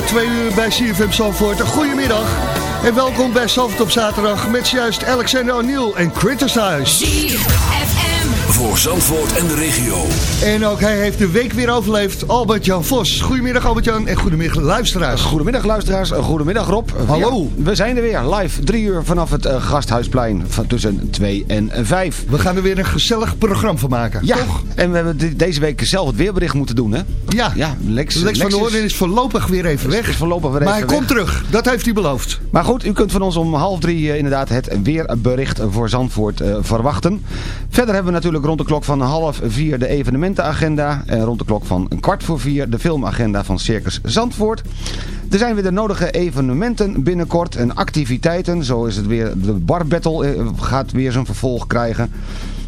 Na twee uur bij CFM Zandvoort. Een goedemiddag. En welkom bij Zandvoort op zaterdag met juist Alexander O'Neill en Criticize. ZFM. Voor Zandvoort en de regio. En ook hij heeft de week weer overleefd. Albert-Jan Vos. Goedemiddag Albert-Jan en goedemiddag luisteraars. Goedemiddag luisteraars, goedemiddag Rob. Hallo. Ja, we zijn er weer, live, drie uur vanaf het uh, Gasthuisplein van tussen 2 en 5. We gaan er weer een gezellig programma van maken, ja, toch? en we hebben deze week zelf het weerbericht moeten doen, hè? Ja, ja Lex, Lex, van Oorden is voorlopig weer even weg. Is voorlopig weer maar even hij komt terug, dat heeft hij beloofd. Maar goed, u kunt van ons om half drie uh, inderdaad het weerbericht voor Zandvoort uh, verwachten. Verder hebben we natuurlijk rond de klok van half vier de evenementenagenda. En rond de klok van een kwart voor vier de filmagenda van Circus Zandvoort. Er zijn weer de nodige evenementen binnenkort en activiteiten. Zo is het weer, de Bar Battle gaat weer zijn vervolg krijgen.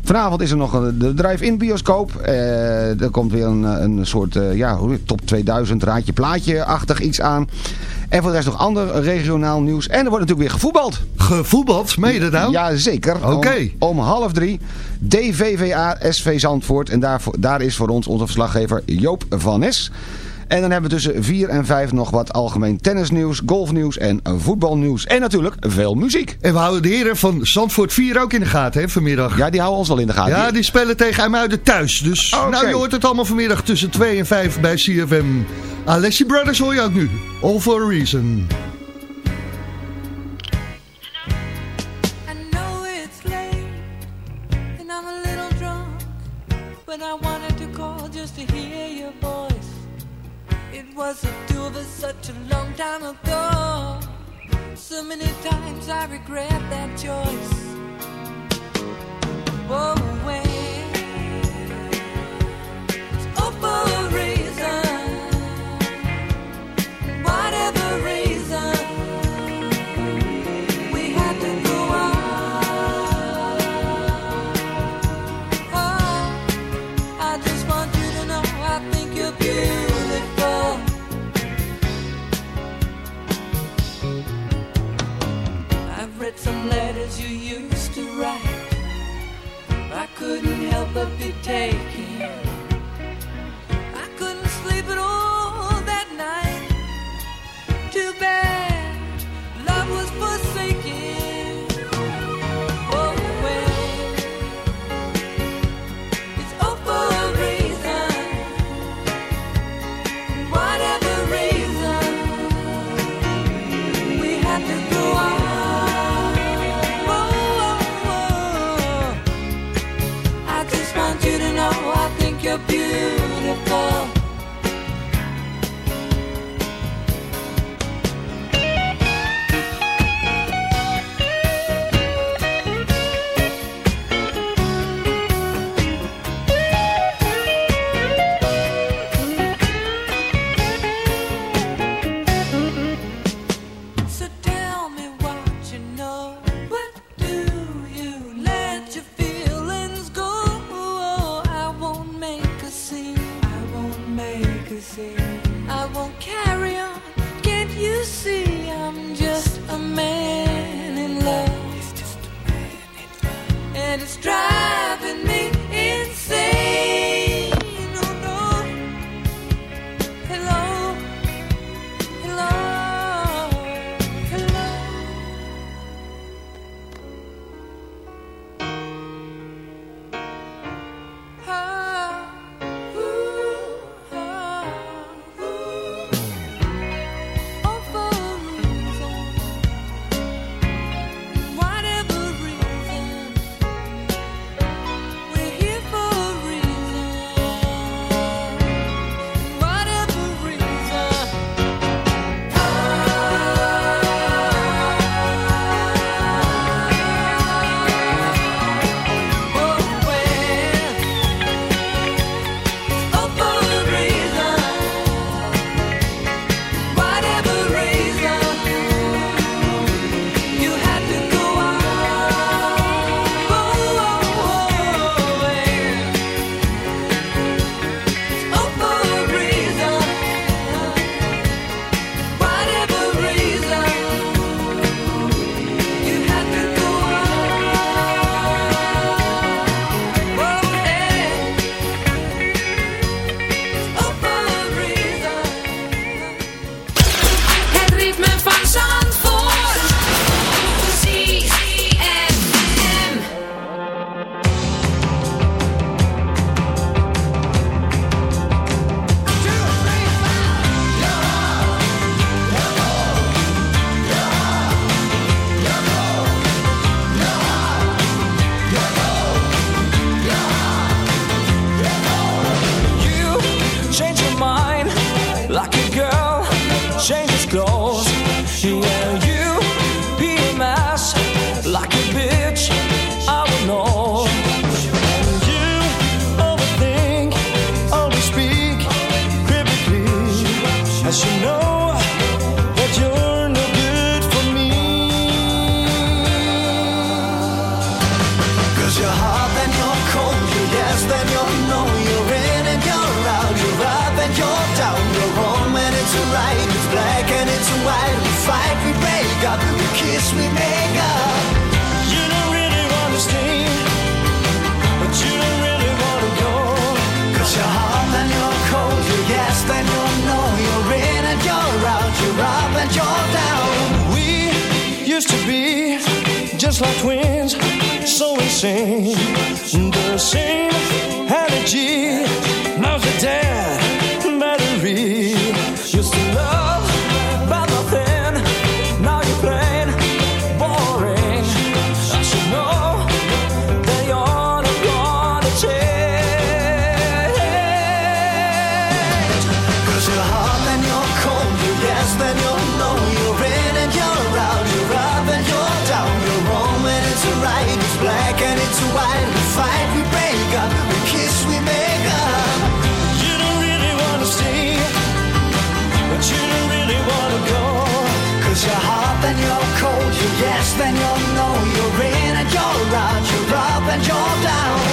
Vanavond is er nog de drive-in bioscoop. Uh, er komt weer een, een soort uh, ja, top 2000 raadje plaatje-achtig iets aan. En voor de rest nog ander regionaal nieuws. En er wordt natuurlijk weer gevoetbald. Gevoetbald? Dat nou? Ja, zeker. Oké. Okay. Om, om, half drie. DVVA SV Zandvoort. En daar, daar is voor ons onze verslaggever Joop van Nes. En dan hebben we tussen 4 en 5 nog wat algemeen tennisnieuws, golfnieuws en voetbalnieuws. En natuurlijk veel muziek. En we houden de heren van Zandvoort 4 ook in de gaten hè, vanmiddag. Ja, die houden ons wel in de gaten. Ja, die spelen tegen IJmuiden thuis. Dus okay. nou, je hoort het allemaal vanmiddag tussen 2 en 5 bij CFM. Alessi Brothers hoor je ook nu. All for a reason. Was a two of us such a long time ago. So many times I regret that choice. Oh, when it's all couldn't help but be taken. I couldn't sleep at all that night. Too bad your beauty. You're up and you're down.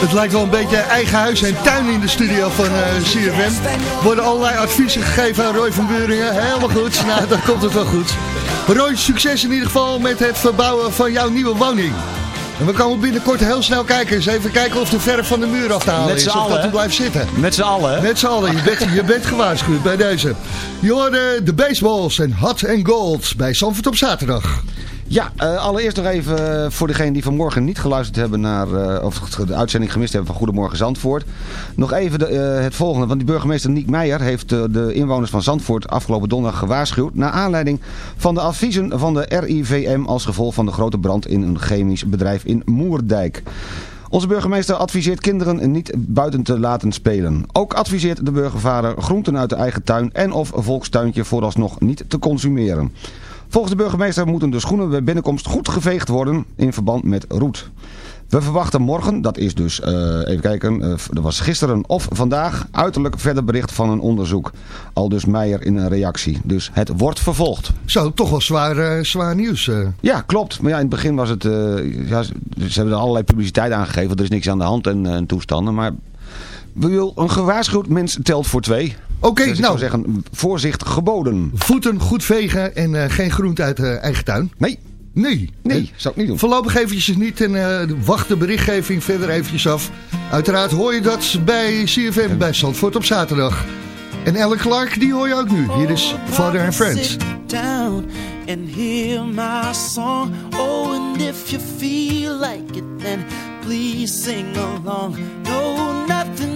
Het lijkt wel een beetje eigen huis en tuin in de studio van eh CFM. Worden allerlei adviezen gegeven aan Roy van Buringen. Helemaal goed. Nou, dan komt het wel goed. Roy, succes in ieder geval met het verbouwen van jouw nieuwe woning. En we komen binnenkort heel snel kijken. Eens even kijken of de verf van de muur af te halen Met is. z'n Of allen, dat er blijft zitten. Met z'n allen? Met z'n allen. Je bent, je bent gewaarschuwd bij deze. Je hoorde de baseballs en hot and gold bij Sanford op zaterdag. Ja, eh, allereerst nog even eh, voor degenen die vanmorgen niet geluisterd hebben naar, eh, of de uitzending gemist hebben van Goedemorgen Zandvoort. Nog even het volgende, want die burgemeester Niek Meijer heeft de inwoners van Zandvoort afgelopen donderdag gewaarschuwd. Naar aanleiding van de adviezen van de RIVM als gevolg van de grote brand in een chemisch bedrijf in Moerdijk. Onze burgemeester adviseert kinderen niet buiten te laten spelen. Ook adviseert de burgervader groenten uit de eigen tuin en of volkstuintje vooralsnog niet te consumeren. Volgens de burgemeester moeten de schoenen bij binnenkomst goed geveegd worden in verband met roet. We verwachten morgen, dat is dus, eh, even kijken, eh, dat was gisteren of vandaag, uiterlijk verder bericht van een onderzoek. Al dus Meijer in een reactie. Dus het wordt vervolgd. Zo, toch wel zwaar, eh, zwaar nieuws. Ja, klopt. Maar ja, in het begin was het, ja, ze hebben er allerlei publiciteit aangegeven, er is niks aan de hand en, en toestanden. Maar wil een gewaarschuwd mens telt voor twee. Oké, dus nou. zou zeggen, voorzicht geboden. Voeten goed vegen en eh, geen groente uit de eigen tuin. Nee, Nee. nee, zou ik niet doen. Voorlopig eventjes niet en eh, wacht de berichtgeving verder eventjes af. Uiteraard hoor je dat bij CFM bij Zandvoort op zaterdag. En Ellen Clark, die hoor je ook nu. Hier is Father and Friends. Down and hear my song. Oh, and if you feel like it, then please sing along. No, nothing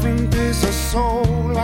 different is a soul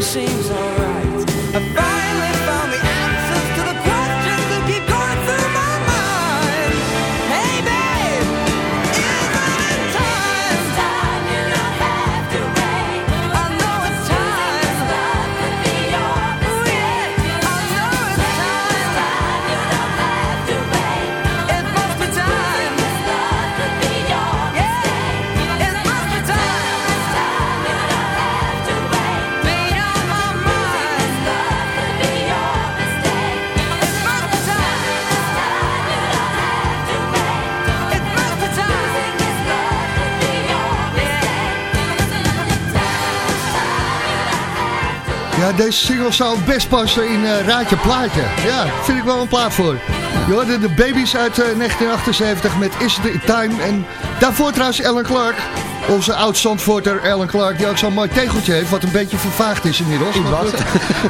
seems alright. Deze single zou best passen in eh, Raadje Plaatje. Ja, vind ik wel een plaat voor. Je hoorde de baby's uit eh, 1978 met Is It Time. En daarvoor trouwens Ellen Clark. Onze oud-Zandvoorter Ellen Clark, die ook zo'n mooi tegeltje heeft, wat een beetje vervaagd is inmiddels.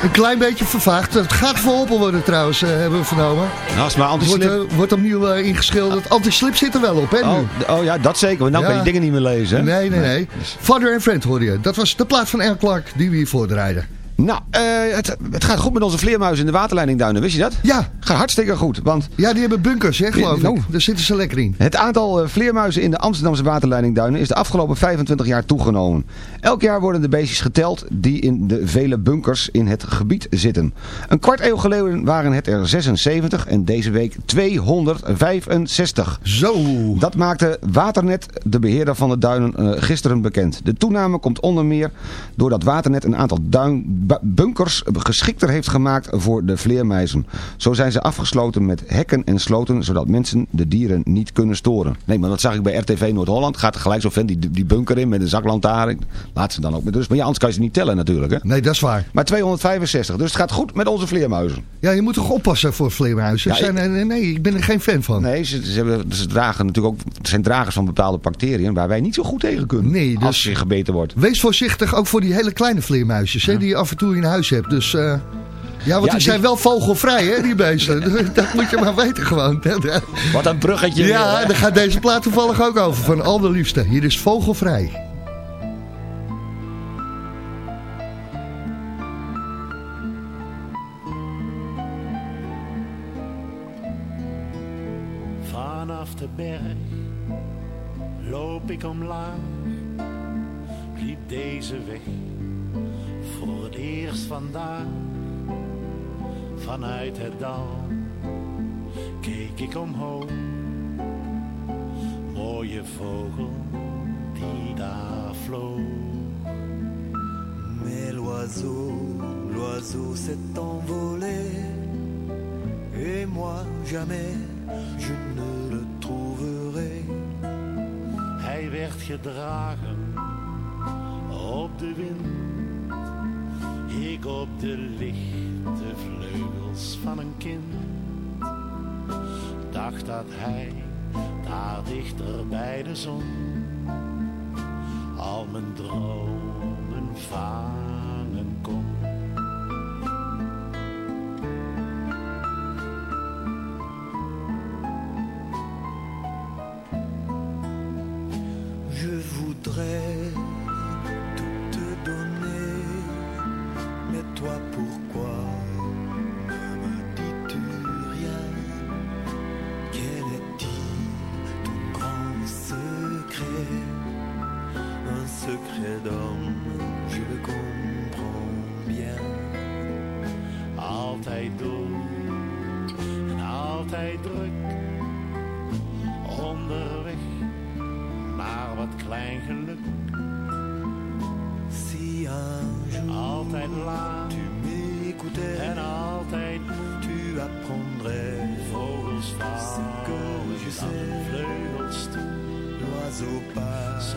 Een klein beetje vervaagd. Het gaat verholpen worden trouwens, eh, hebben we vernomen. Nou, als maar Wordt, anti-slip... eh, wordt opnieuw eh, ingeschilderd. Anti-slip zit er wel op, hè, nu? Oh, oh ja, dat zeker. Want nou Ja. kan je dingen niet meer lezen. hè? Nee, nee, nee. Father and Friend hoorde je. Dat was de plaat van Ellen Clark die we hier voordraaiden. Nou, eh, het, het gaat goed met onze vleermuizen in de waterleidingduinen. Wist je dat? Ja, Gaat hartstikke goed. Want ja die hebben bunkers, hè, geloof Nou. ik. Daar zitten ze lekker in. Het aantal eh, vleermuizen in de Amsterdamse waterleidingduinen is de afgelopen 25 jaar toegenomen. Elk jaar worden de beestjes geteld die in de vele bunkers in het gebied zitten. Een kwart eeuw geleden waren het er 76 en deze week 265. Zo. Dat maakte Waternet, de beheerder van de duinen, eh, gisteren bekend. De toename komt onder meer doordat Waternet een aantal duin, bunkers geschikter heeft gemaakt voor de vleermuizen. Zo zijn ze afgesloten met hekken en sloten, zodat mensen de dieren niet kunnen storen. Nee, maar dat zag ik bij RTV Noord-Holland. Gaat er gelijk zo vent die, die bunker in met een zaklantaarn. Laat ze dan ook met rust. Maar ja, anders kan je ze niet tellen natuurlijk. Hè? Nee, dat is waar. Maar 265, dus het gaat goed met onze vleermuizen. Ja, je moet toch oppassen voor vleermuizen? Ja, Zijn, nee, nee, ik ben er geen fan van. Nee, ze, ze, hebben, ze dragen natuurlijk ook, zijn dragers van bepaalde bacteriën waar wij niet zo goed tegen kunnen. Nee, dus- Als je gebeten wordt. Wees voorzichtig ook voor die hele kleine vleermuisjes hè, die af en toe in huis hebt. Dus eh, ja, want Ja, die die- zijn wel vogelvrij, hè, die beesten. dat moet je maar weten gewoon. Wat een bruggetje. Ja, weer, daar gaat deze plaat toevallig ook over. Van al de liefste. Hier is vogelvrij. Vanaf de berg loop ik omlaag. Liep deze weg het eerst vandaag. Vanuit het dal keek ik omhoog. Mooie vogel die daar vloog. Mais l'oiseau, l'oiseau s'est envolé. Et moi, jamais, je ne le trouverai. Hij werd gedragen op de wind. Ik op de lichte vleugels van een kind. Dacht dat hij daar dichter bij de zon al mijn dromen vangen toi, pourquoi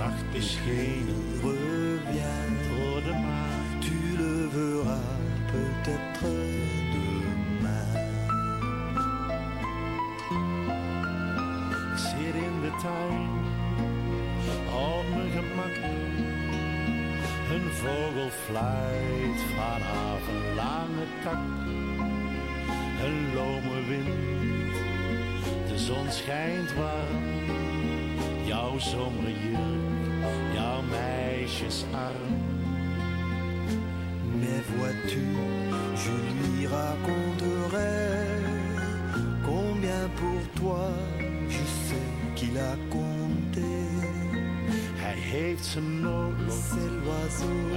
Zacht beschenen revient. door de maan. Tu le verras peut-être demain. Ik zit in de tuin op mijn gemak. Een vogel fluit vanaf een lange tak. Een lome wind, de zon schijnt warm. Jouw zomerjurk, meisjesarm. Mais vois-tu, je lui raconterai combien pour toi je sais qu'il a compté. Hij heeft zijn noodlot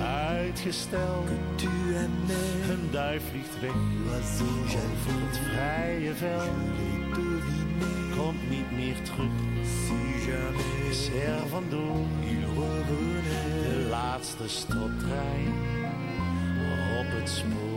uitgesteld. que tu aimais, Een duif vliegt weg over het jaloux. vrije veld. Komt niet meer terug, si is jamais er vandoor. il De revenait. laatste stottrein op het spoor.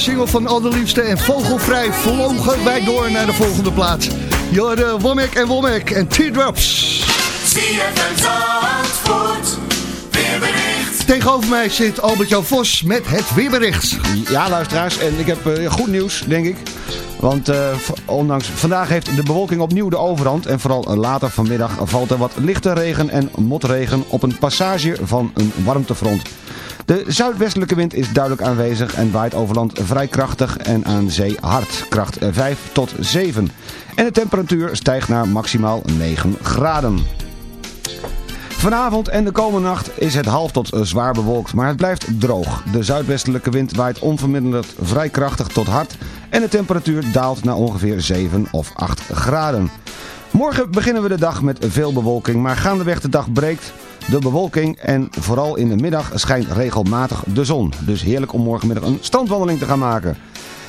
Single van Allerliefste en Vogelvrij vlogen wij door naar de volgende plaats. Jorde Womack en Womack en Teardrops. Zandvoort. Weerbericht. Tegenover mij zit Albert-Jan Vos met het weerbericht. Ja, luisteraars, en ik heb eh, goed nieuws, denk ik. Want eh, ondanks vandaag heeft de bewolking opnieuw de overhand. En vooral eh, later vanmiddag valt er wat lichte regen en motregen op een passage van een warmtefront. De zuidwestelijke wind is duidelijk aanwezig en waait over land vrij krachtig en aan zee hard. Kracht 5 tot 7. En de temperatuur stijgt naar maximaal 9 graden. Vanavond en de komende nacht is het half tot zwaar bewolkt, maar het blijft droog. De zuidwestelijke wind waait onverminderd vrij krachtig tot hard en de temperatuur daalt naar ongeveer 7 of 8 graden. Morgen beginnen we de dag met veel bewolking, maar gaandeweg de dag breekt de bewolking en vooral in de middag schijnt regelmatig de zon. Dus heerlijk om morgenmiddag een strandwandeling te gaan maken.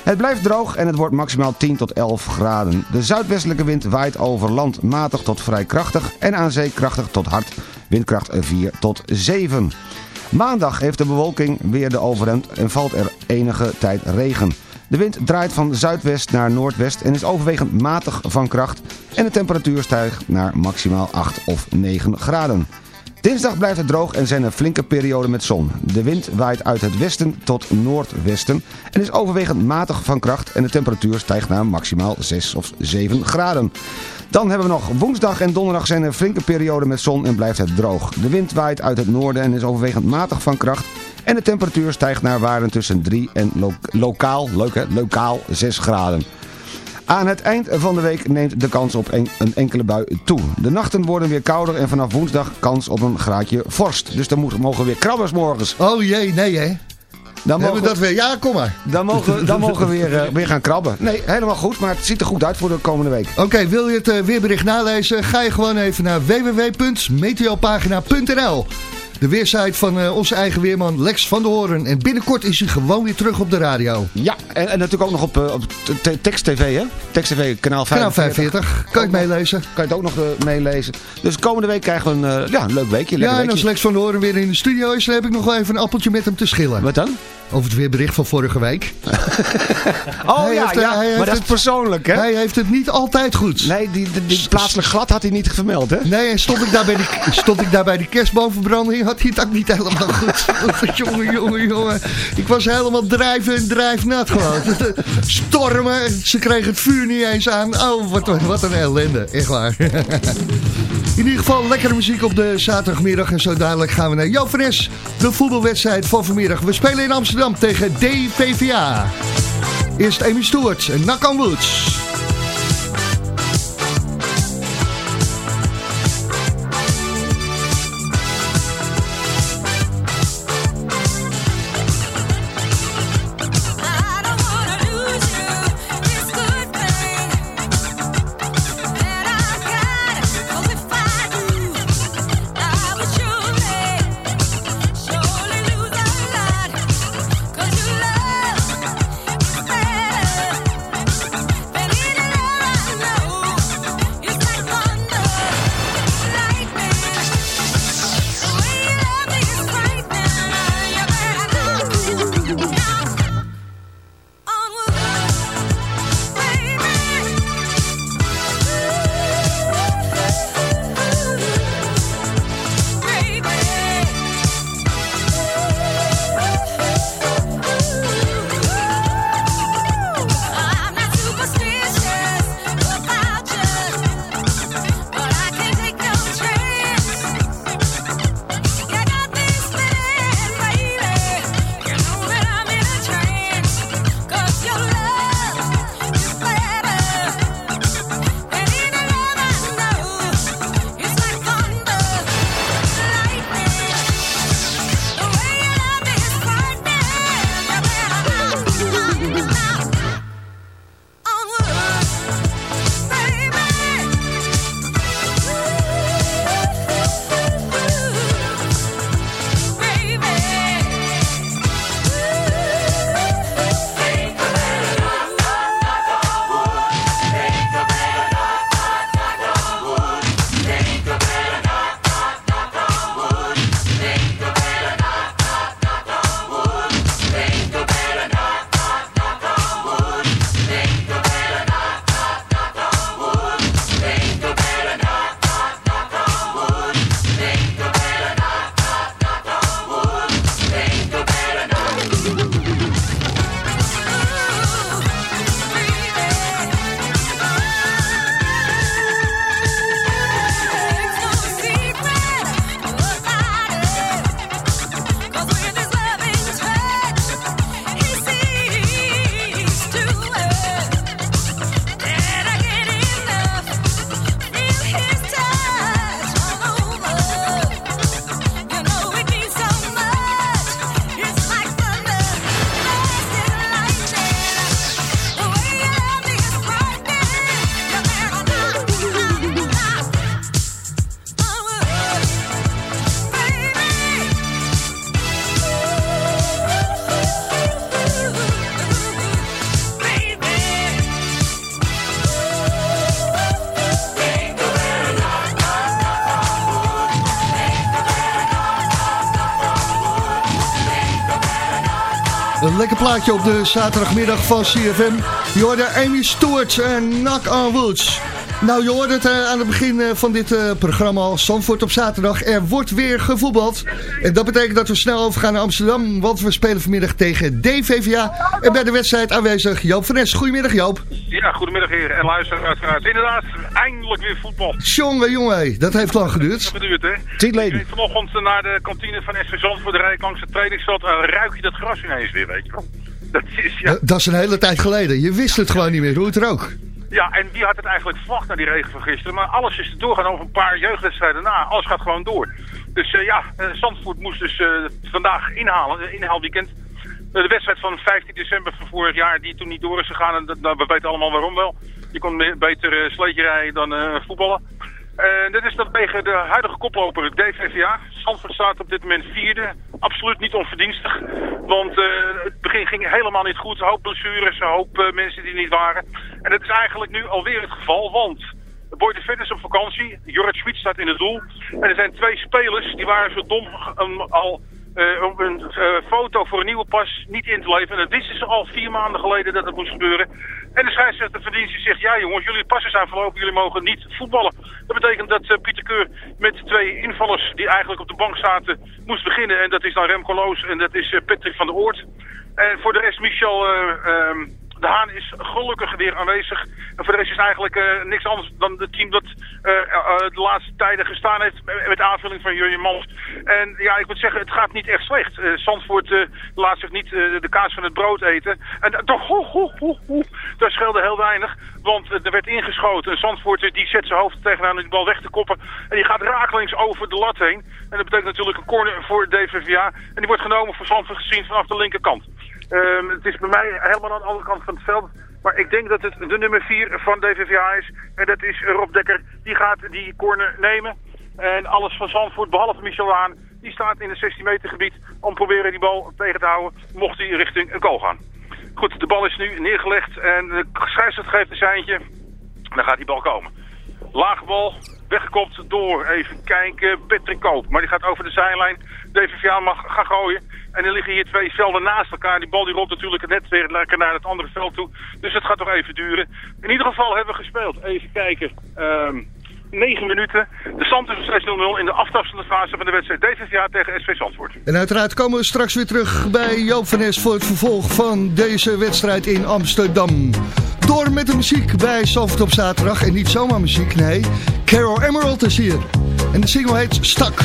Het blijft droog en het wordt maximaal 10 tot 11 graden. De zuidwestelijke wind waait over land matig tot vrij krachtig en aan zee krachtig tot hard, windkracht 4 tot 7. Maandag heeft de bewolking weer de overhand en valt er enige tijd regen. De wind draait van zuidwest naar noordwest en is overwegend matig van kracht. En de temperatuur stijgt naar maximaal 8 of 9 graden. Dinsdag blijft het droog en zijn er flinke perioden met zon. De wind waait uit het westen tot noordwesten en is overwegend matig van kracht en de temperatuur stijgt naar maximaal 6 of 7 graden. Dan hebben we nog woensdag en donderdag zijn er flinke perioden met zon en blijft het droog. De wind waait uit het noorden en is overwegend matig van kracht en de temperatuur stijgt naar waarden tussen 3 en lo- lokaal, lokaal 6 graden. Aan het eind van de week neemt de kans op een, een enkele bui toe. De nachten worden weer kouder en vanaf woensdag kans op een graadje vorst. Dus dan mogen weer krabbers morgens. Oh jee, nee hè. Dan Hebben we dat weer? Ja, kom maar. Dan mogen, we- dan mogen we weer, eh, weer gaan krabben. Nee, helemaal goed, maar het ziet er goed uit voor de komende week. Oké, wil je het eh, weerbericht nalezen? Ga je gewoon even naar www.meteopagina.nl De weersite van eh, onze eigen weerman Lex van der Hoorn. En binnenkort is hij gewoon weer terug op de radio. Ja, en, en natuurlijk ook nog op, eh, op Text TV, hè? Text TV, kanaal 45. Kanaal 45. Kan je het meelezen? Kan je het ook nog eh, meelezen. Dus komende week krijgen we een, ja, een leuk weekje. Ja, en als. Lex van der Hoorn weer in de studio is, dan heb ik nog wel even een appeltje met hem te schillen. Wat dan? Over het weerbericht van vorige week. Oh Hij ja, heeft, eh, ja heeft maar dat is het- persoonlijk, hè? Hij heeft het niet altijd goed. Nee, die, die, die plaatselijk glad had hij niet vermeld, hè? Nee, en stond ik daar bij die, stond ik daar bij die kerstboomverbranding, had hij het ook niet helemaal goed. jongen, jongen, jongen. Ik was helemaal drijven en drijfnat gewoon. Stormen, ze kregen het vuur niet eens aan. Oh, wat, een- wat een ellende, echt waar. In ieder geval lekkere muziek op de zaterdagmiddag. En zo dadelijk gaan we naar Joop van Es, de voetbalwedstrijd van vanmiddag. We spelen in Amsterdam tegen DVVA. Eerst Amy Stewart en on Woods. Plaatje op de zaterdagmiddag van CFM. Je hoorde Amy Stewart en Knock on Woods. Nou, je hoorde het eh, aan het begin eh, van dit eh, programma al. Zandvoort op zaterdag. Er wordt weer gevoetbald. En dat betekent dat we snel overgaan naar Amsterdam. Want we spelen vanmiddag tegen DVVA. En bij de wedstrijd aanwezig Joop van Nes. Goedemiddag Joop. Ja, goedemiddag heren en luisteraars uiteraard. Inderdaad, eindelijk weer voetbal. Jongen, jongen, dat heeft lang geduurd. Dat geduurd, hè? Tietleden. Ik reed vanochtend naar de kantine van SV Zandvoort, de rij langs het trainingsveld. En ruik je dat gras ineens weer, weet je wel. Dat is, ja. Dat is een hele tijd geleden. Je wist het gewoon niet meer, hoe het er ook. Ja, en wie had het eigenlijk verwacht na die regen van gisteren? Maar alles is er doorgaan over een paar jeugdwedstrijden na. Alles gaat gewoon door. Dus eh, ja, eh, Zandvoort moest dus eh, vandaag inhalen, inhaalweekend. Eh, de wedstrijd van 15 december van vorig jaar, die toen niet door is gegaan. En dat, nou, we weten allemaal waarom wel. Je kon beter sleetje rijden dan voetballen. En dit is dan tegen de huidige koploper, DVVA. Zandvoort staat op dit moment vierde. Absoluut niet onverdienstig. Want eh, het begin ging helemaal niet goed. Een hoop blessures, een hoop eh, mensen die niet waren. En dat is eigenlijk nu alweer het geval, want... Boy de Vet is op vakantie. Jorrit Schmid staat in het doel. En er zijn twee spelers die waren zo dom um, al om een eh, foto voor een nieuwe pas niet in te leveren. En dat wisten ze al vier maanden geleden dat het moest gebeuren. En de scheidsrechter die zegt, ja jongens, jullie passen zijn verlopen, jullie mogen niet voetballen. Dat betekent dat eh, Pieter Keur met twee invallers die eigenlijk op de bank zaten, moest beginnen. En dat is dan Remco Loos en dat is Patrick van der Oort. En voor de rest Michel... eh, ehm, de Haan is gelukkig weer aanwezig. En voor de rest is eigenlijk eh, niks anders dan het team dat eh, eh, de laatste tijden gestaan heeft met- aanvulling van Jurjen Mans. En ja, ik moet zeggen, het gaat niet echt slecht. Zandvoort laat zich niet de kaas van het brood eten. En toch, ho, ho, ho, ho, dat scheelde heel weinig. Want er werd ingeschoten. En Zandvoort die zet zijn hoofd tegenaan om die bal weg te koppen. En die gaat rakelings over de lat heen. En dat betekent natuurlijk een corner voor DVVA. En die wordt genomen voor Zandvoort gezien vanaf de linkerkant. Ehm, het is bij mij helemaal aan de andere kant van het veld. Maar ik denk dat het de nummer 4 van DVVA is. En dat is Rob Dekker. Die gaat die corner nemen. En alles van Zandvoort, behalve Michel Haan, die staat in het 16 meter gebied om proberen die bal tegen te houden, mocht hij richting een goal gaan. Goed, de bal is nu neergelegd en de scheidsrechter geeft een seintje. Dan gaat die bal komen. Lage bal, weggekopt door, even kijken, Patrick Koop. Maar die gaat over de zijlijn. DVVA mag gaan gooien. En er liggen hier twee velden naast elkaar. Die bal die rolt natuurlijk net weer lekker naar het andere veld toe. Dus het gaat nog even duren. In ieder geval hebben we gespeeld. Even kijken. Ehm 9 minuten. De stand is nog steeds 0-0 in de aftastende fase van de wedstrijd DVVA tegen SV Zandvoort. En uiteraard komen we straks weer terug bij Joop van Nes voor het vervolg van deze wedstrijd in Amsterdam. Door met de muziek bij Zandvoort op zaterdag. En niet zomaar muziek, nee. Carol Emerald is hier. En de single heet Stuck.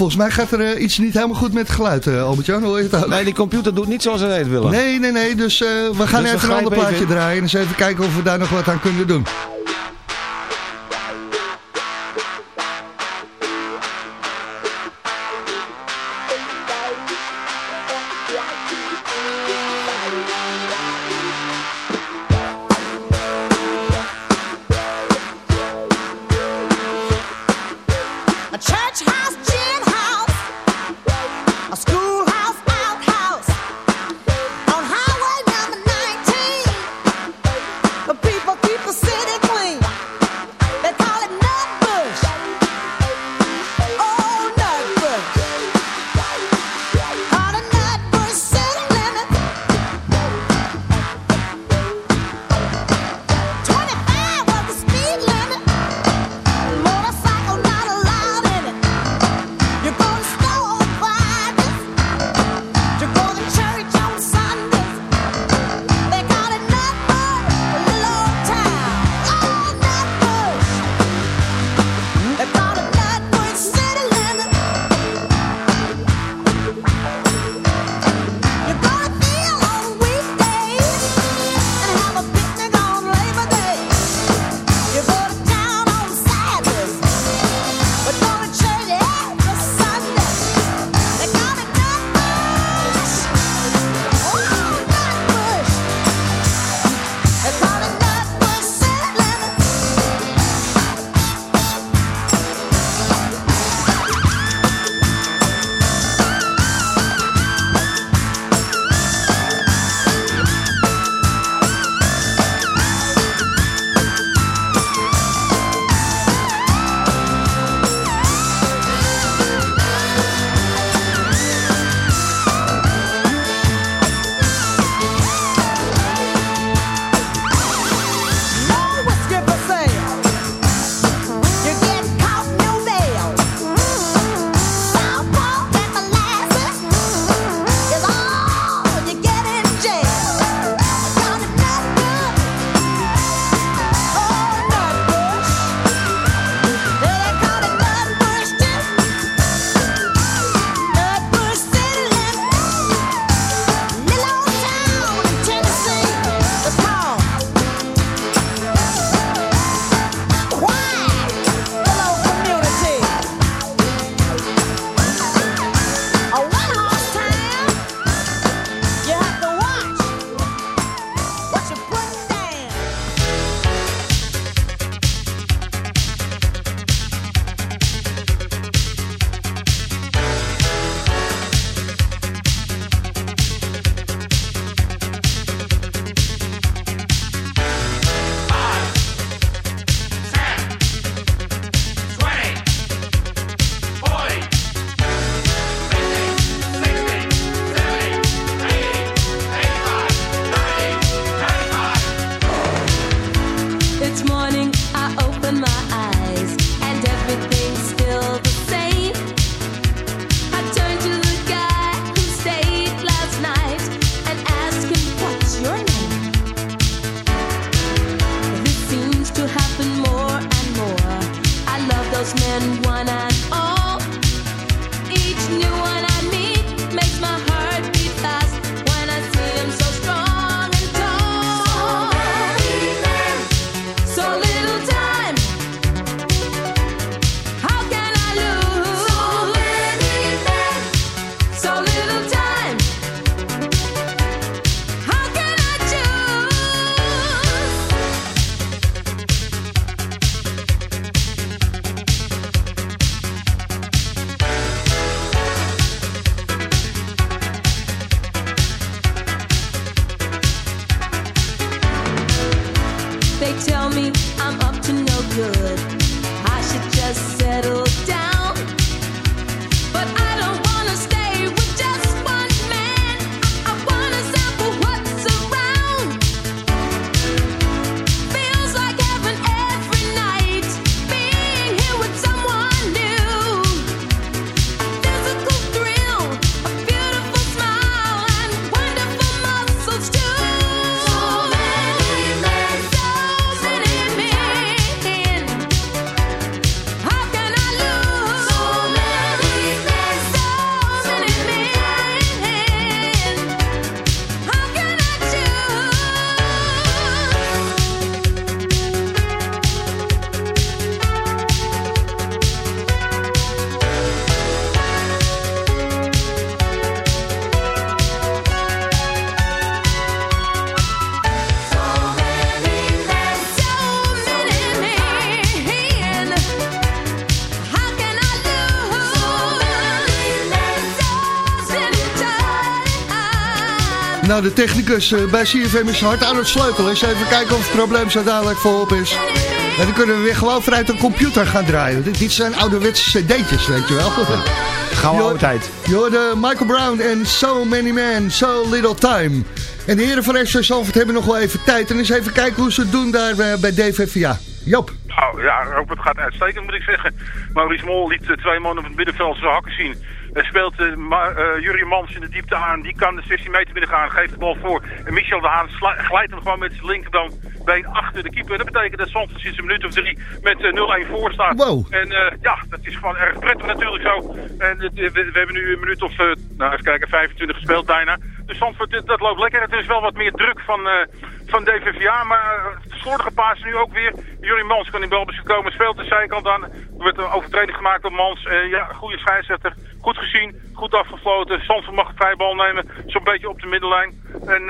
volgens mij gaat er eh, iets niet helemaal goed met het geluid, uh, Albert-Jan. Hoor je het ook? Nee, die computer doet niet zoals we het willen. Nee, nee, nee. Dus eh, we gaan dus even een ander plaatje draaien. En eens even kijken of we daar nog wat aan kunnen doen. Nou, de technicus eh, bij CFM is hard aan het sleutelen. Eens even kijken of het probleem zo dadelijk volop is. En dan kunnen we weer gewoon vanuit een computer gaan draaien. Dit, zijn ouderwetse cd'tjes, weet je wel. Gouden oude tijd. Je hoorde Michael Brown en So Many Men, So Little Time. En de heren van SC Zalvoort hebben nog wel even tijd. En eens even kijken hoe ze het doen daar eh, bij DVVA. Joop. Nou ja, ook het gaat uitstekend moet ik zeggen. Maurice Mol liet eh, twee mannen op het middenveld zijn hakken zien. Er speelt eh, Ma- eh, Jurien Mans in de diepte aan. Die kan de 16 meter binnen gaan. Geeft de bal voor. En Michel de Haan glijdt hem gewoon met zijn linkerbeen achter de keeper. Dat betekent dat Zandvoort sinds een minuut of drie met eh, 0-1 voor staat. Wow. En eh, ja, dat is gewoon erg prettig natuurlijk zo. En eh, we, we hebben nu een minuut of, eh, nou even kijken, 25 gespeeld bijna. Dus dit- dat loopt lekker. Het is wel wat meer druk van, eh, van DVVA. Maar uh, slordige paas nu ook weer. Jurien Mans kan in balbezit komen. Speelt de zijkant aan. Er wordt een overtreding gemaakt op Mans. Eh, ja, goede scheidsrechter. Goed gezien. Goed afgefloten. Zandvoort mag een bal nemen. Zo'n beetje op de middenlijn. En...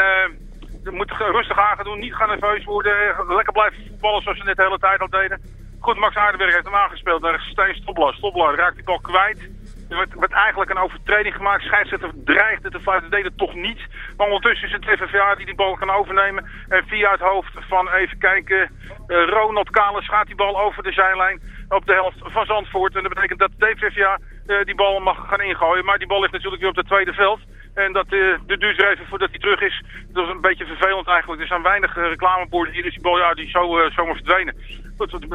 je moet rustig aan doen, niet gaan nerveus worden. eh, Lekker blijven voetballen zoals ze net de hele tijd al deden. Goed, Max Aardenberg heeft hem aangespeeld naar Steen Stoplar. Stoplar raakt die bal kwijt. Er werd, eigenlijk een overtreding gemaakt. Scheidsrechter dreigde te fluiten, deed het toch niet. Maar ondertussen is het TVVA die die bal kan overnemen. En via het hoofd van, even kijken, eh, Ronald Kalis gaat die bal over de zijlijn op de helft van Zandvoort. En dat betekent dat de TVVA eh, die bal mag gaan ingooien. Maar die bal ligt natuurlijk weer op het tweede veld. En dat eh de duurt er even voordat hij terug is. Dat is een beetje vervelend eigenlijk. Er zijn weinig reclameborden hier. Dus die bal ja, die zo, zomaar verdwenen.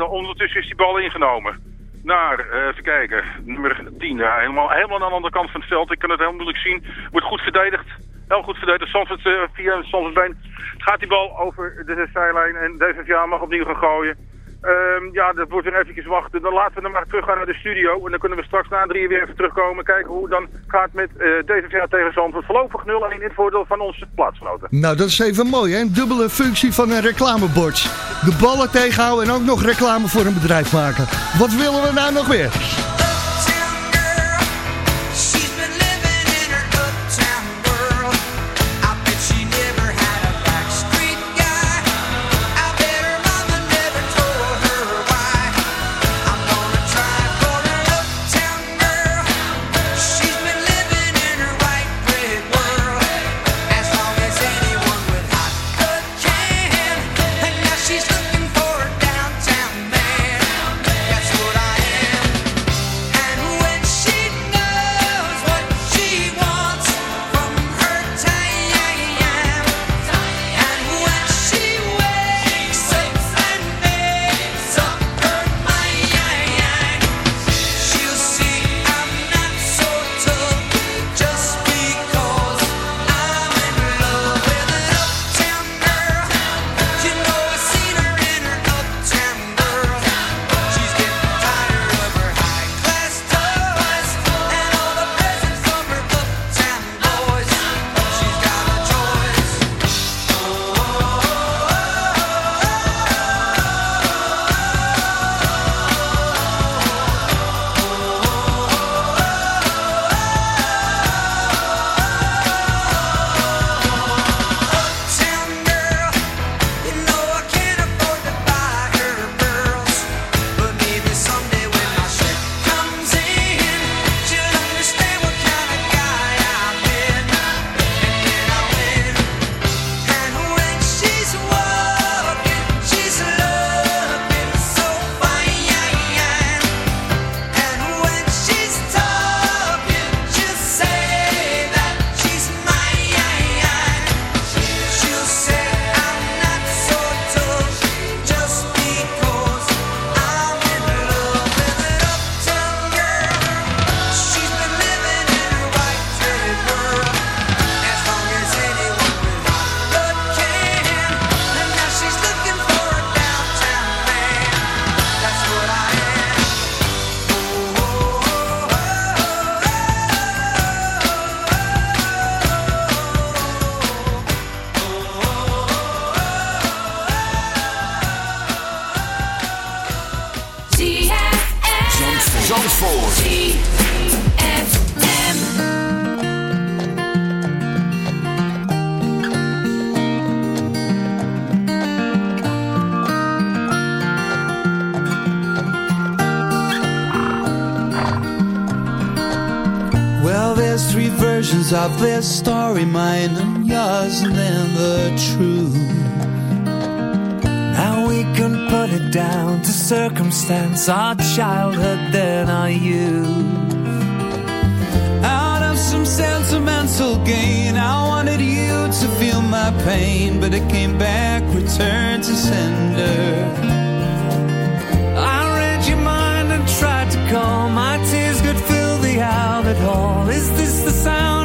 Ondertussen is die bal ingenomen. Naar, eh, even kijken, nummer 10. Ja, helemaal, helemaal aan de andere kant van het veld. Ik kan het heel moeilijk zien. Wordt goed verdedigd. Heel goed verdedigd. Zandvoort, eh, via Zandvoortbeen gaat die bal over de zijlijn. En DVVA mag opnieuw gaan gooien. Ehm, ja, dat wordt weer eventjes wachten. Dan laten we dan maar terug gaan naar de studio. En dan kunnen we straks na drieën weer even terugkomen. Kijken hoe het dan gaat met eh DVVA tegen Zandvoort. Voorlopig 0-1 in het voordeel van onze plaatsgenoten. Nou, dat is even mooi, hè? Een dubbele functie van een reclamebord. De ballen tegenhouden en ook nog reclame voor een bedrijf maken. Wat willen we nou nog meer? This story mine and yours, and then the truth. Now we can put it down to circumstance, our childhood, then our youth. Out of some sentimental gain, I wanted you to feel my pain, but it came back, returned to sender. I read your mind and tried to calm my tears could fill the outlet hall. Is this the sound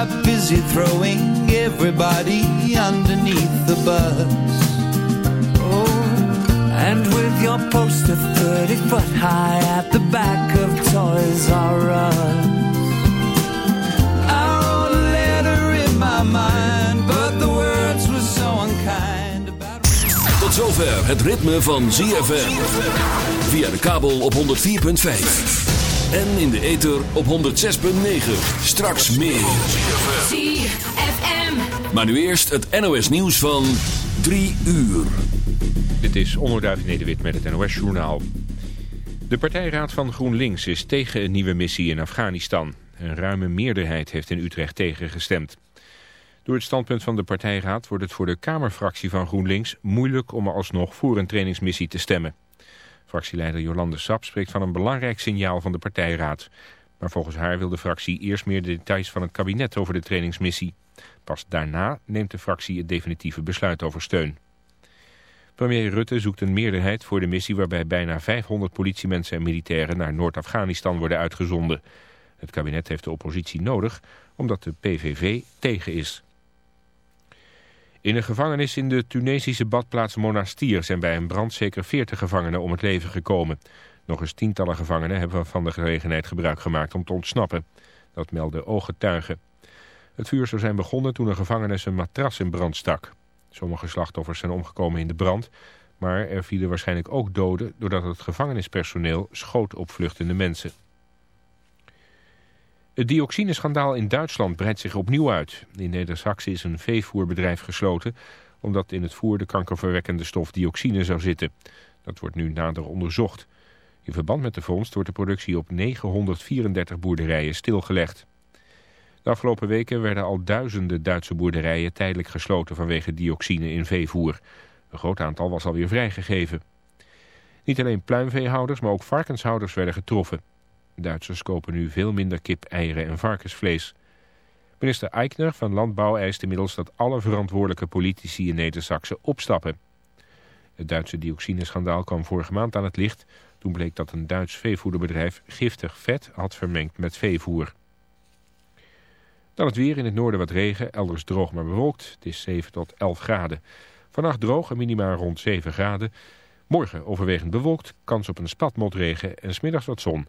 Got busy throwing everybody underneath the bus. Oh, And with your poster 30 foot high at the back of Toys R Us. I wrote a letter in my mind, but the words were so unkind. Tot zover het ritme van ZFM. Via de kabel op 104.5. En in de ether op 106.9. Straks meer. ZFM. Maar nu eerst het NOS nieuws van 3 uur. Dit is Onderduif Nederwit met het NOS Journaal. De partijraad van GroenLinks is tegen een nieuwe missie in Afghanistan. Een ruime meerderheid heeft in Utrecht tegengestemd. Door het standpunt van de partijraad wordt het voor de Kamerfractie van GroenLinks moeilijk om alsnog voor een trainingsmissie te stemmen. Fractieleider Jolande Sap spreekt van een belangrijk signaal van de partijraad. Maar volgens haar wil de fractie eerst meer de details van het kabinet over de trainingsmissie. Pas daarna neemt de fractie het definitieve besluit over steun. Premier Rutte zoekt een meerderheid voor de missie waarbij bijna 500 politiemensen en militairen naar Noord-Afghanistan worden uitgezonden. Het kabinet heeft de oppositie nodig omdat de PVV tegen is. In een gevangenis in de Tunesische badplaats Monastir zijn bij een brand zeker 40 gevangenen om het leven gekomen. Nog eens tientallen gevangenen hebben van de gelegenheid gebruik gemaakt om te ontsnappen. Dat melden ooggetuigen. Het vuur zou zijn begonnen toen een gevangene zijn matras in brand stak. Sommige slachtoffers zijn omgekomen in de brand, maar er vielen waarschijnlijk ook doden doordat het gevangenispersoneel schoot op vluchtende mensen. Het dioxineschandaal in Duitsland breidt zich opnieuw uit. In Neder-Saxe is een veevoerbedrijf gesloten omdat in het voer de kankerverwekkende stof dioxine zou zitten. Dat wordt nu nader onderzocht. In verband met de vondst wordt de productie op 934 boerderijen stilgelegd. De afgelopen weken werden al duizenden Duitse boerderijen tijdelijk gesloten vanwege dioxine in veevoer. Een groot aantal was alweer vrijgegeven. Niet alleen pluimveehouders, maar ook varkenshouders werden getroffen. Duitsers kopen nu veel minder kip, eieren en varkensvlees. Minister Eichner van Landbouw eist inmiddels dat alle verantwoordelijke politici in Neder-Saxe opstappen. Het Duitse dioxineschandaal kwam vorige maand aan het licht. Toen bleek dat een Duits veevoederbedrijf giftig vet had vermengd met veevoer. Dan het weer in het noorden wat regen, elders droog maar bewolkt. Het is 7 tot 11 graden. Vannacht droog en minimaal rond 7 graden. Morgen overwegend bewolkt, kans op een spatmotregen en smiddags wat zon.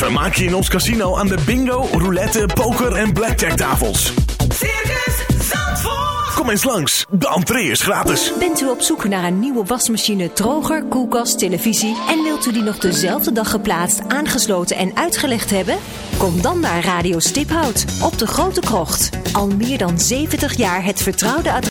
Vermaak je in ons casino aan de bingo, roulette, poker en blackjack tafels. Circus Zandvoort. Kom eens langs, de entree is gratis. Bent u op zoek naar een nieuwe wasmachine, droger, koelkast, televisie... en wilt u die nog dezelfde dag geplaatst, aangesloten en uitgelegd hebben? Kom dan naar Radio Stiphout op de Grote Krocht. Al meer dan 70 jaar het vertrouwde adres